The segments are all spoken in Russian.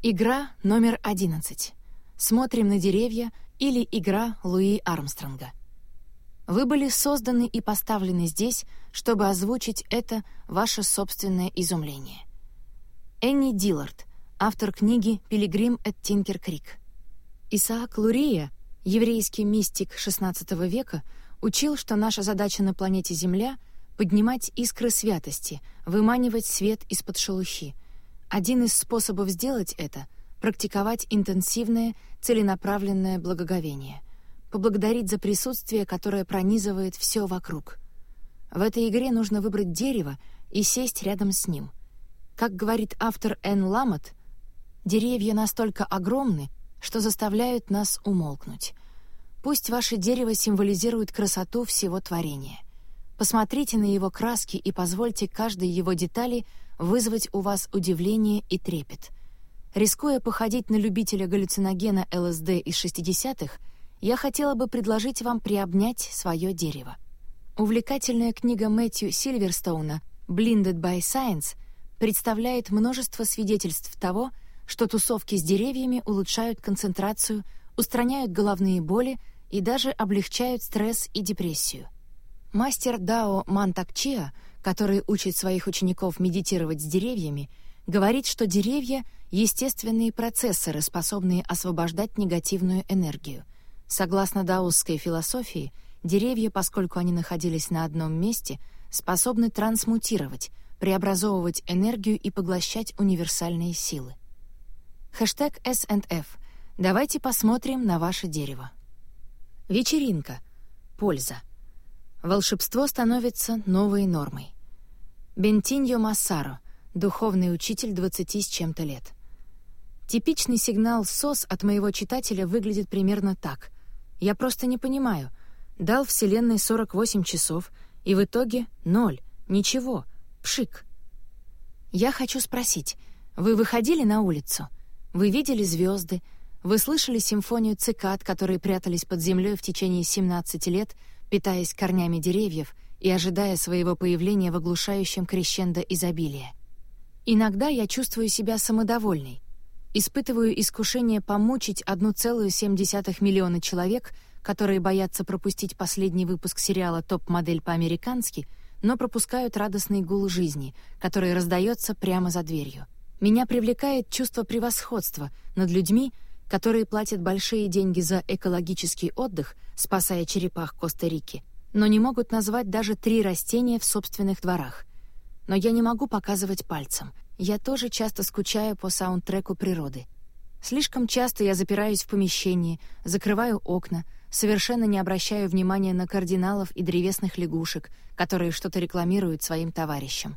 Игра номер 11. Смотрим на деревья или игра Луи Армстронга. Вы были созданы и поставлены здесь, чтобы озвучить это ваше собственное изумление. Энни Диллард, автор книги «Пилигрим от Тинкер Крик». Исаак Лурия, еврейский мистик XVI века, учил, что наша задача на планете Земля — поднимать искры святости, выманивать свет из-под шелухи. Один из способов сделать это — практиковать интенсивное, целенаправленное благоговение — поблагодарить за присутствие, которое пронизывает все вокруг. В этой игре нужно выбрать дерево и сесть рядом с ним. Как говорит автор Энн Ламот, деревья настолько огромны, что заставляют нас умолкнуть. Пусть ваше дерево символизирует красоту всего творения. Посмотрите на его краски и позвольте каждой его детали вызвать у вас удивление и трепет. Рискуя походить на любителя галлюциногена ЛСД из 60-х, я хотела бы предложить вам приобнять свое дерево. Увлекательная книга Мэтью Сильверстоуна «Blinded by Science» представляет множество свидетельств того, что тусовки с деревьями улучшают концентрацию, устраняют головные боли и даже облегчают стресс и депрессию. Мастер Дао Мантакчиа, который учит своих учеников медитировать с деревьями, говорит, что деревья — естественные процессоры, способные освобождать негативную энергию — Согласно даосской философии, деревья, поскольку они находились на одном месте, способны трансмутировать, преобразовывать энергию и поглощать универсальные силы. Хэштег S&F. Давайте посмотрим на ваше дерево. Вечеринка. Польза. Волшебство становится новой нормой. Бентиньо Массаро, духовный учитель 20 с чем-то лет. Типичный сигнал СОС от моего читателя выглядит примерно так. Я просто не понимаю. Дал Вселенной 48 часов, и в итоге ноль, ничего, пшик. Я хочу спросить, вы выходили на улицу? Вы видели звезды? Вы слышали симфонию цикад, которые прятались под землей в течение 17 лет, питаясь корнями деревьев и ожидая своего появления в оглушающем крещендо изобилия? Иногда я чувствую себя самодовольной, Испытываю искушение помучить 1,7 миллиона человек, которые боятся пропустить последний выпуск сериала «Топ-модель по-американски», но пропускают радостный гул жизни, который раздается прямо за дверью. Меня привлекает чувство превосходства над людьми, которые платят большие деньги за экологический отдых, спасая черепах Коста-Рики, но не могут назвать даже три растения в собственных дворах. Но я не могу показывать пальцем — я тоже часто скучаю по саундтреку природы. Слишком часто я запираюсь в помещении, закрываю окна, совершенно не обращаю внимания на кардиналов и древесных лягушек, которые что-то рекламируют своим товарищам.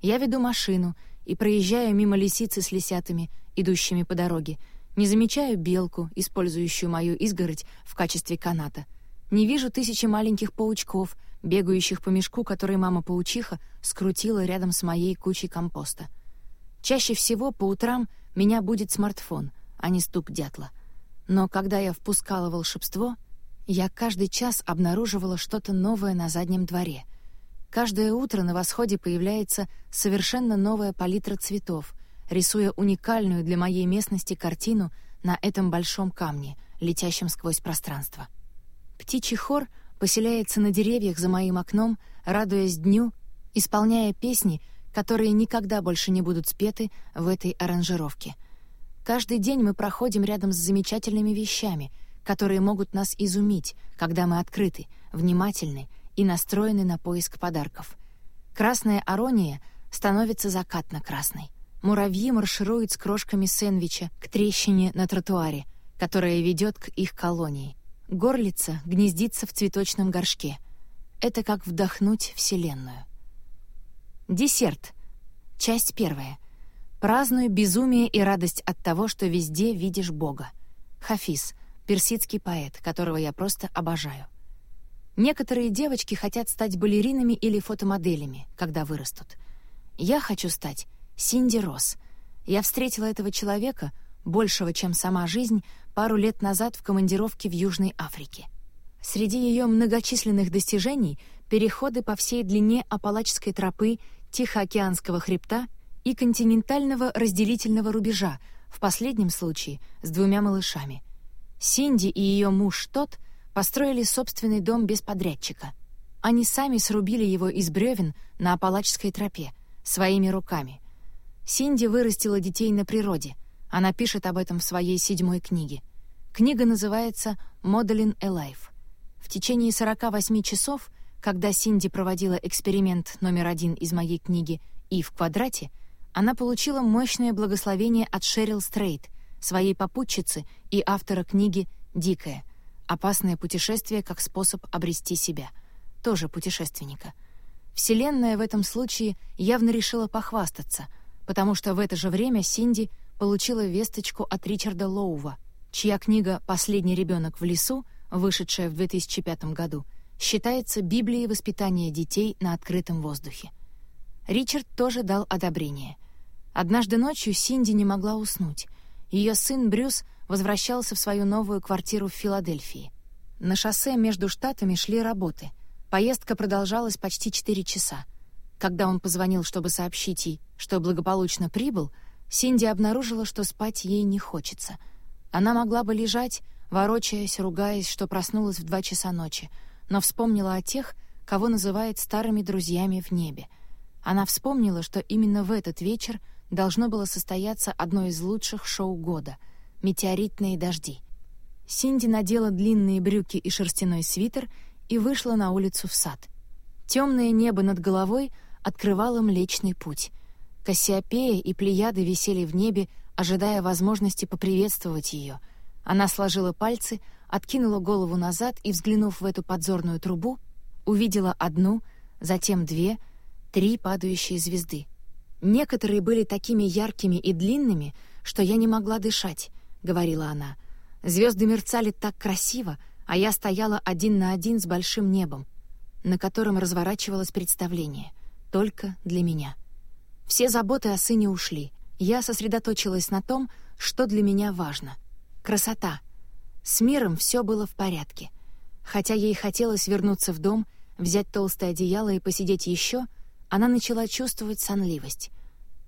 Я веду машину и проезжаю мимо лисицы с лисятами, идущими по дороге, не замечаю белку, использующую мою изгородь в качестве каната. Не вижу тысячи маленьких паучков, бегающих по мешку, который мама-паучиха скрутила рядом с моей кучей компоста — Чаще всего по утрам меня будет смартфон, а не стук дятла. Но когда я впускала волшебство, я каждый час обнаруживала что-то новое на заднем дворе. Каждое утро на восходе появляется совершенно новая палитра цветов, рисуя уникальную для моей местности картину на этом большом камне, летящем сквозь пространство. Птичий хор поселяется на деревьях за моим окном, радуясь дню, исполняя песни, которые никогда больше не будут спеты в этой аранжировке. Каждый день мы проходим рядом с замечательными вещами, которые могут нас изумить, когда мы открыты, внимательны и настроены на поиск подарков. Красная арония становится закатно-красной. Муравьи маршируют с крошками сэндвича к трещине на тротуаре, которая ведет к их колонии. Горлица гнездится в цветочном горшке. Это как вдохнуть Вселенную. Десерт. Часть первая. Праздную безумие и радость от того, что везде видишь Бога. Хафиз, персидский поэт, которого я просто обожаю. Некоторые девочки хотят стать балеринами или фотомоделями, когда вырастут. Я хочу стать Синди Росс. Я встретила этого человека, большего, чем сама жизнь, пару лет назад в командировке в Южной Африке. Среди ее многочисленных достижений переходы по всей длине Апалачской тропы, Тихоокеанского хребта и континентального разделительного рубежа, в последнем случае с двумя малышами. Синди и ее муж Тот построили собственный дом без подрядчика. Они сами срубили его из бревен на Апалачской тропе, своими руками. Синди вырастила детей на природе. Она пишет об этом в своей седьмой книге. Книга называется «Modeling a Life». В течение 48 часов, когда Синди проводила эксперимент номер один из моей книги «И в квадрате», она получила мощное благословение от Шерил Стрейт, своей попутчицы и автора книги «Дикая. Опасное путешествие как способ обрести себя», тоже путешественника. Вселенная в этом случае явно решила похвастаться, потому что в это же время Синди получила весточку от Ричарда Лоува, чья книга «Последний ребенок в лесу», вышедшая в 2005 году, считается Библией воспитания детей на открытом воздухе. Ричард тоже дал одобрение. Однажды ночью Синди не могла уснуть. Ее сын Брюс возвращался в свою новую квартиру в Филадельфии. На шоссе между штатами шли работы. Поездка продолжалась почти четыре часа. Когда он позвонил, чтобы сообщить ей, что благополучно прибыл, Синди обнаружила, что спать ей не хочется. Она могла бы лежать, ворочаясь, ругаясь, что проснулась в два часа ночи, но вспомнила о тех, кого называет старыми друзьями в небе. Она вспомнила, что именно в этот вечер должно было состояться одно из лучших шоу года — «Метеоритные дожди». Синди надела длинные брюки и шерстяной свитер и вышла на улицу в сад. Темное небо над головой открывало Млечный Путь. Кассиопея и Плеяды висели в небе, ожидая возможности поприветствовать ее. Она сложила пальцы, откинула голову назад и, взглянув в эту подзорную трубу, увидела одну, затем две, три падающие звезды. Некоторые были такими яркими и длинными, что я не могла дышать, — говорила она. Звезды мерцали так красиво, а я стояла один на один с большим небом, на котором разворачивалось представление, только для меня. Все заботы о сыне ушли. Я сосредоточилась на том, что для меня важно. Красота. С миром все было в порядке. Хотя ей хотелось вернуться в дом, взять толстое одеяло и посидеть еще — она начала чувствовать сонливость.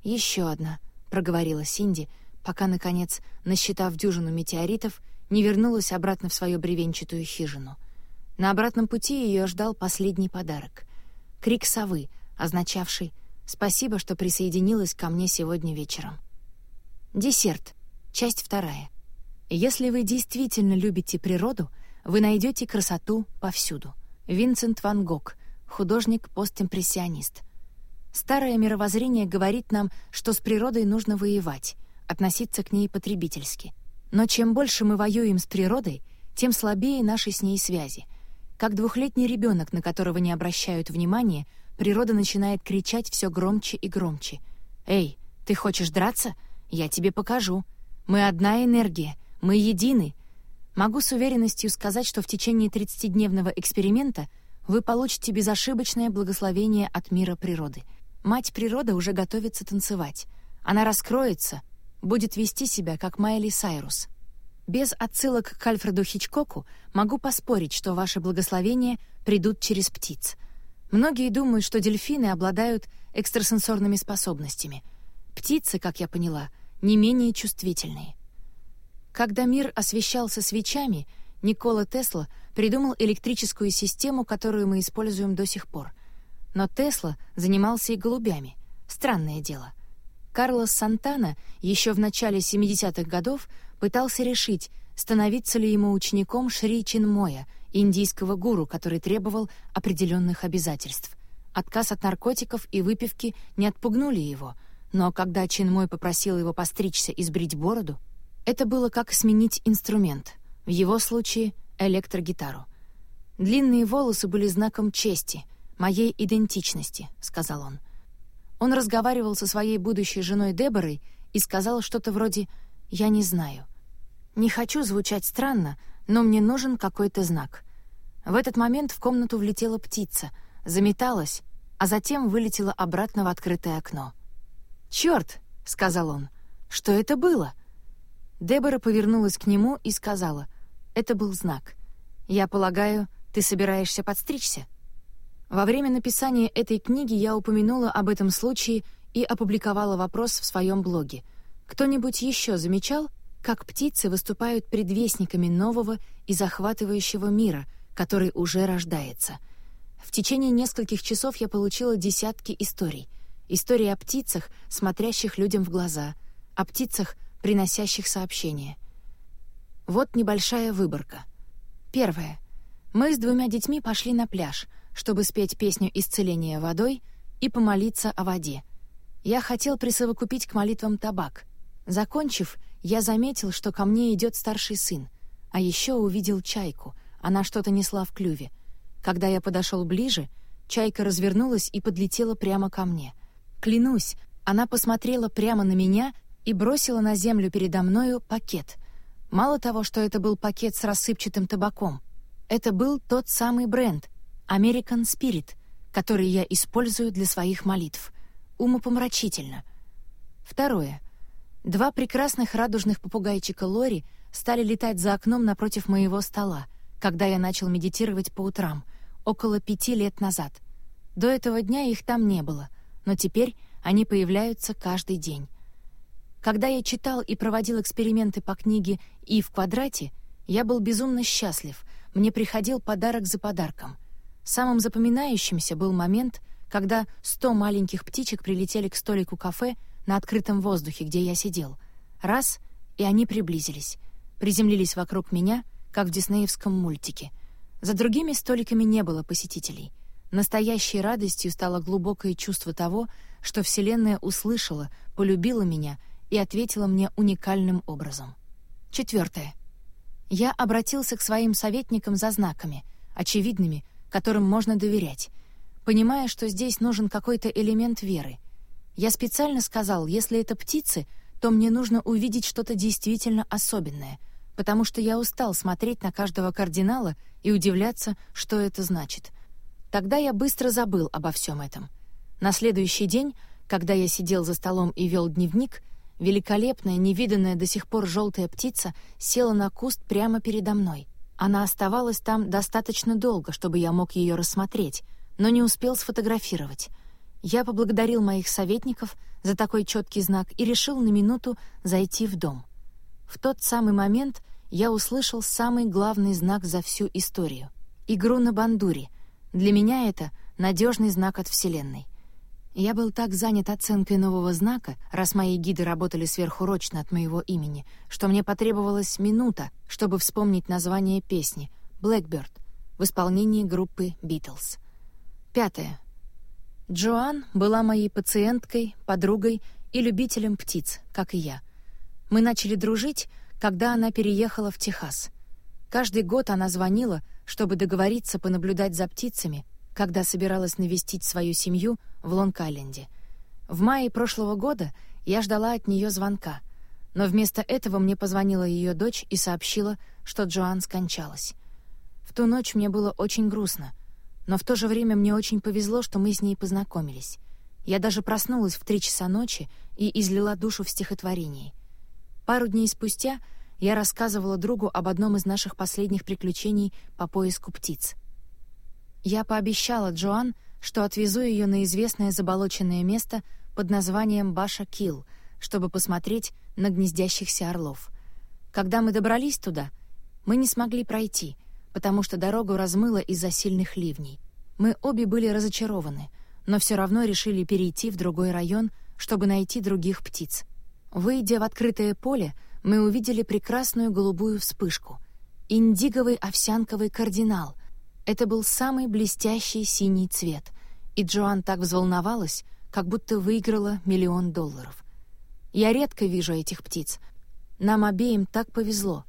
Еще одна», — проговорила Синди, пока, наконец, насчитав дюжину метеоритов, не вернулась обратно в свою бревенчатую хижину. На обратном пути ее ждал последний подарок — крик совы, означавший «Спасибо, что присоединилась ко мне сегодня вечером». Десерт. Часть вторая. Если вы действительно любите природу, вы найдете красоту повсюду. Винсент Ван Гог, художник-постимпрессионист — Старое мировоззрение говорит нам, что с природой нужно воевать, относиться к ней потребительски. Но чем больше мы воюем с природой, тем слабее наши с ней связи. Как двухлетний ребенок, на которого не обращают внимания, природа начинает кричать все громче и громче. «Эй, ты хочешь драться? Я тебе покажу. Мы одна энергия, мы едины». Могу с уверенностью сказать, что в течение 30-дневного эксперимента вы получите безошибочное благословение от мира природы — Мать природа уже готовится танцевать. Она раскроется, будет вести себя, как Майли Сайрус. Без отсылок к Альфреду Хичкоку могу поспорить, что ваши благословения придут через птиц. Многие думают, что дельфины обладают экстрасенсорными способностями. Птицы, как я поняла, не менее чувствительные. Когда мир освещался свечами, Никола Тесла придумал электрическую систему, которую мы используем до сих пор — но Тесла занимался и голубями. Странное дело. Карлос Сантана еще в начале 70-х годов пытался решить, становиться ли ему учеником Шри Чинмоя, индийского гуру, который требовал определенных обязательств. Отказ от наркотиков и выпивки не отпугнули его, но когда Чинмой попросил его постричься и сбрить бороду, это было как сменить инструмент, в его случае — электрогитару. Длинные волосы были знаком чести — моей идентичности», — сказал он. Он разговаривал со своей будущей женой Деборой и сказал что-то вроде «Я не знаю». Не хочу звучать странно, но мне нужен какой-то знак. В этот момент в комнату влетела птица, заметалась, а затем вылетела обратно в открытое окно. «Чёрт!» — сказал он. «Что это было?» Дебора повернулась к нему и сказала. «Это был знак. Я полагаю, ты собираешься подстричься?» Во время написания этой книги я упомянула об этом случае и опубликовала вопрос в своем блоге. Кто-нибудь еще замечал, как птицы выступают предвестниками нового и захватывающего мира, который уже рождается? В течение нескольких часов я получила десятки историй. Истории о птицах, смотрящих людям в глаза, о птицах, приносящих сообщения. Вот небольшая выборка. Первое. Мы с двумя детьми пошли на пляж, чтобы спеть песню исцеления водой и помолиться о воде. Я хотел присовокупить к молитвам табак. Закончив, я заметил, что ко мне идет старший сын, а еще увидел чайку. Она что-то несла в клюве. Когда я подошел ближе, чайка развернулась и подлетела прямо ко мне. Клянусь, она посмотрела прямо на меня и бросила на землю передо мною пакет. Мало того, что это был пакет с рассыпчатым табаком, это был тот самый бренд American Spirit, который я использую для своих молитв. Умопомрачительно. Второе. Два прекрасных радужных попугайчика Лори стали летать за окном напротив моего стола, когда я начал медитировать по утрам, около пяти лет назад. До этого дня их там не было, но теперь они появляются каждый день. Когда я читал и проводил эксперименты по книге «И в квадрате», я был безумно счастлив. Мне приходил подарок за подарком. Самым запоминающимся был момент, когда сто маленьких птичек прилетели к столику кафе на открытом воздухе, где я сидел. Раз — и они приблизились. Приземлились вокруг меня, как в диснеевском мультике. За другими столиками не было посетителей. Настоящей радостью стало глубокое чувство того, что Вселенная услышала, полюбила меня — и ответила мне уникальным образом. Четвертое. Я обратился к своим советникам за знаками, очевидными, которым можно доверять, понимая, что здесь нужен какой-то элемент веры. Я специально сказал, если это птицы, то мне нужно увидеть что-то действительно особенное, потому что я устал смотреть на каждого кардинала и удивляться, что это значит. Тогда я быстро забыл обо всем этом. На следующий день, когда я сидел за столом и вел дневник — Великолепная, невиданная до сих пор желтая птица села на куст прямо передо мной. Она оставалась там достаточно долго, чтобы я мог ее рассмотреть, но не успел сфотографировать. Я поблагодарил моих советников за такой четкий знак и решил на минуту зайти в дом. В тот самый момент я услышал самый главный знак за всю историю — игру на бандуре. Для меня это надежный знак от Вселенной. Я был так занят оценкой нового знака, раз мои гиды работали сверхурочно от моего имени, что мне потребовалась минута, чтобы вспомнить название песни «Blackbird» в исполнении группы «Битлз». Пятое. Джоан была моей пациенткой, подругой и любителем птиц, как и я. Мы начали дружить, когда она переехала в Техас. Каждый год она звонила, чтобы договориться понаблюдать за птицами, когда собиралась навестить свою семью в Лонг-Айленде. В мае прошлого года я ждала от нее звонка, но вместо этого мне позвонила ее дочь и сообщила, что Джоан скончалась. В ту ночь мне было очень грустно, но в то же время мне очень повезло, что мы с ней познакомились. Я даже проснулась в три часа ночи и излила душу в стихотворении. Пару дней спустя я рассказывала другу об одном из наших последних приключений по поиску птиц — я пообещала Джоан, что отвезу ее на известное заболоченное место под названием Баша-Килл, чтобы посмотреть на гнездящихся орлов. Когда мы добрались туда, мы не смогли пройти, потому что дорогу размыло из-за сильных ливней. Мы обе были разочарованы, но все равно решили перейти в другой район, чтобы найти других птиц. Выйдя в открытое поле, мы увидели прекрасную голубую вспышку. Индиговый овсянковый кардинал — это был самый блестящий синий цвет, и Джоан так взволновалась, как будто выиграла миллион долларов. Я редко вижу этих птиц. Нам обеим так повезло.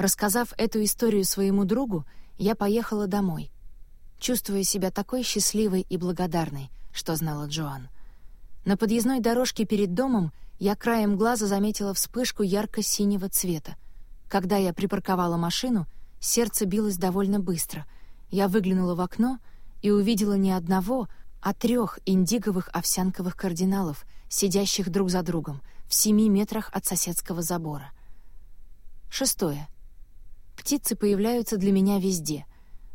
Рассказав эту историю своему другу, я поехала домой, чувствуя себя такой счастливой и благодарной, что знала Джоан. На подъездной дорожке перед домом я краем глаза заметила вспышку ярко-синего цвета. Когда я припарковала машину, сердце билось довольно быстро — я выглянула в окно и увидела не одного, а трех индиговых овсянковых кардиналов, сидящих друг за другом, в семи метрах от соседского забора. Шестое. Птицы появляются для меня везде.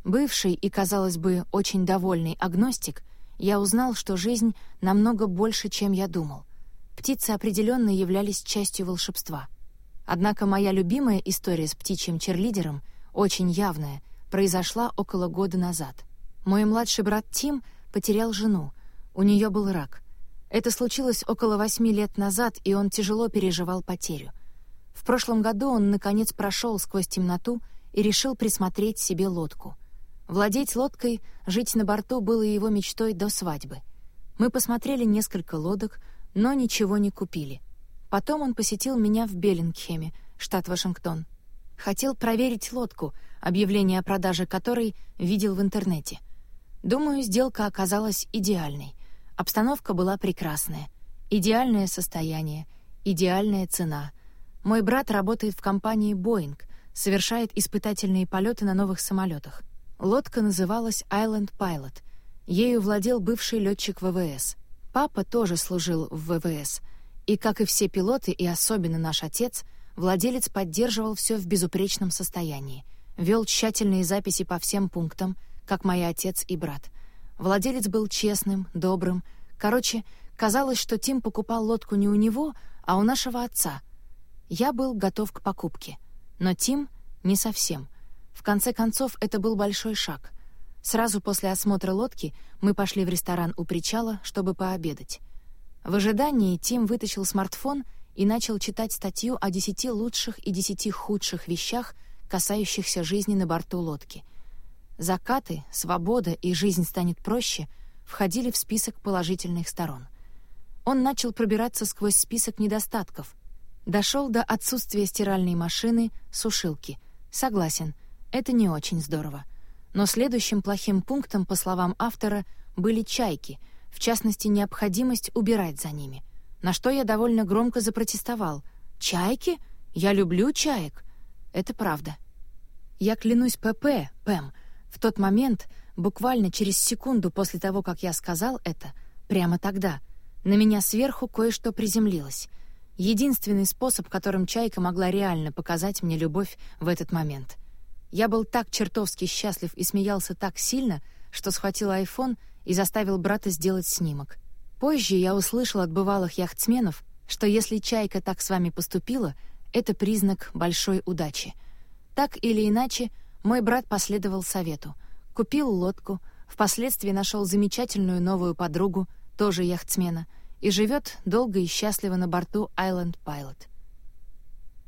Бывший и, казалось бы, очень довольный агностик, я узнал, что жизнь намного больше, чем я думал. Птицы определенно являлись частью волшебства. Однако моя любимая история с птичьим черлидером, очень явная, произошла около года назад. Мой младший брат Тим потерял жену. У нее был рак. Это случилось около восьми лет назад, и он тяжело переживал потерю. В прошлом году он, наконец, прошел сквозь темноту и решил присмотреть себе лодку. Владеть лодкой, жить на борту было его мечтой до свадьбы. Мы посмотрели несколько лодок, но ничего не купили. Потом он посетил меня в Беллингхеме, штат Вашингтон. Хотел проверить лодку, объявление о продаже которой видел в интернете. Думаю, сделка оказалась идеальной. Обстановка была прекрасная. Идеальное состояние, идеальная цена. Мой брат работает в компании «Боинг», совершает испытательные полеты на новых самолетах. Лодка называлась «Island Pilot». Ею владел бывший летчик ВВС. Папа тоже служил в ВВС. И, как и все пилоты, и особенно наш отец, владелец поддерживал все в безупречном состоянии. Вел тщательные записи по всем пунктам, как мои отец и брат. Владелец был честным, добрым. Короче, казалось, что Тим покупал лодку не у него, а у нашего отца. Я был готов к покупке. Но Тим — не совсем. В конце концов, это был большой шаг. Сразу после осмотра лодки мы пошли в ресторан у причала, чтобы пообедать. В ожидании Тим вытащил смартфон и начал читать статью о десяти лучших и десяти худших вещах, касающихся жизни на борту лодки — Закаты, свобода и жизнь станет проще входили в список положительных сторон. Он начал пробираться сквозь список недостатков. Дошел до отсутствия стиральной машины, сушилки. Согласен, это не очень здорово. Но следующим плохим пунктом, по словам автора, были чайки, в частности, необходимость убирать за ними. На что я довольно громко запротестовал. «Чайки? Я люблю чаек!» Это правда. Я клянусь ПП, Пэм, в тот момент, буквально через секунду после того, как я сказал это, прямо тогда, на меня сверху кое-что приземлилось. Единственный способ, которым Чайка могла реально показать мне любовь в этот момент. Я был так чертовски счастлив и смеялся так сильно, что схватил айфон и заставил брата сделать снимок. Позже я услышал от бывалых яхтсменов, что если Чайка так с вами поступила, это признак большой удачи. Так или иначе, мой брат последовал совету. Купил лодку, впоследствии нашел замечательную новую подругу, тоже яхтсмена, и живет долго и счастливо на борту Island Pilot.